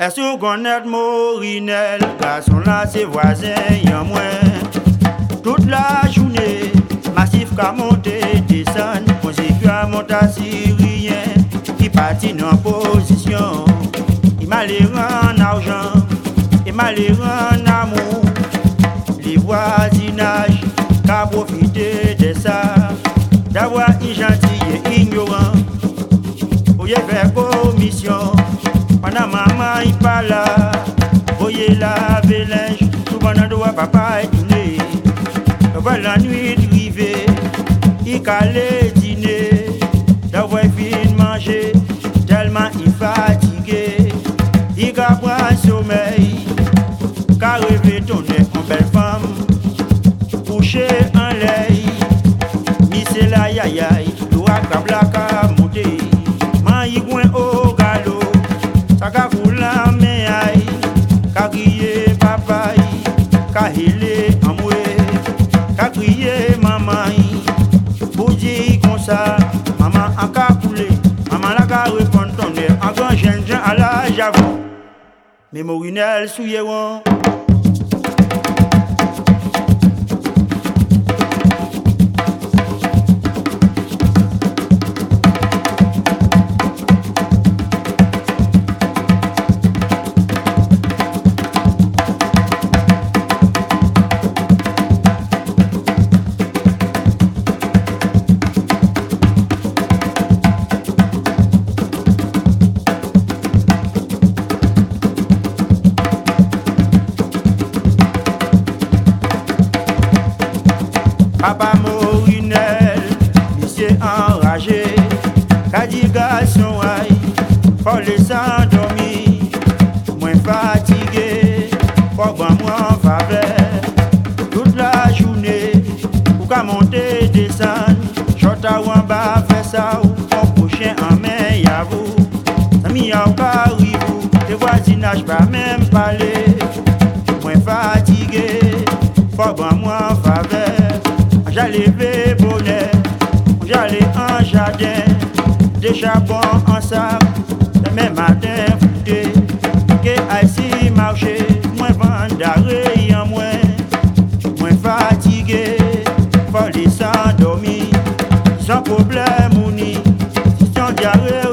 Est-ce qu'on connaît Morinel, garçon là c'est voisin, y'a moins. Toute la journée, massif qu'a monté, descend, conséquent à monter syrien, qui partit en position. Il m'a les en argent, il m'a les en amour. Les voisinages, qu'a profité papa tourné. Voilà la nuit arrivée, il calait dîner, d'avoir fini manger, tellement il fatigué. Il a pris sommeil, car rêvé tourner en belle femme, couché en l'air, mis la yayaï, doigt kablaka kahele amwe kakriye mama yi. Boji konsa mama akakule mama la ka repon tonnerre en grand jeune ala javou. Mémorinel souillé Papa Morinel, monsieur enragé, garçon aïe, faut les endormir, moins fatigué, faut voir moi en faveur, toute la journée, pour qu'à monter, descendre, chota ou en bas, fait ça, ou mon prochain en main, y'a vous, amis y'a ou caribou, les voisinages pas même parler, de bonheur. On vient aller en jardin, des charbons ensemble, le même matin fouté. Que aïe marché, moins vendaré en moins, moins fatigué, folie sans dormir, sans problème ou ni, si t'en diarrhée.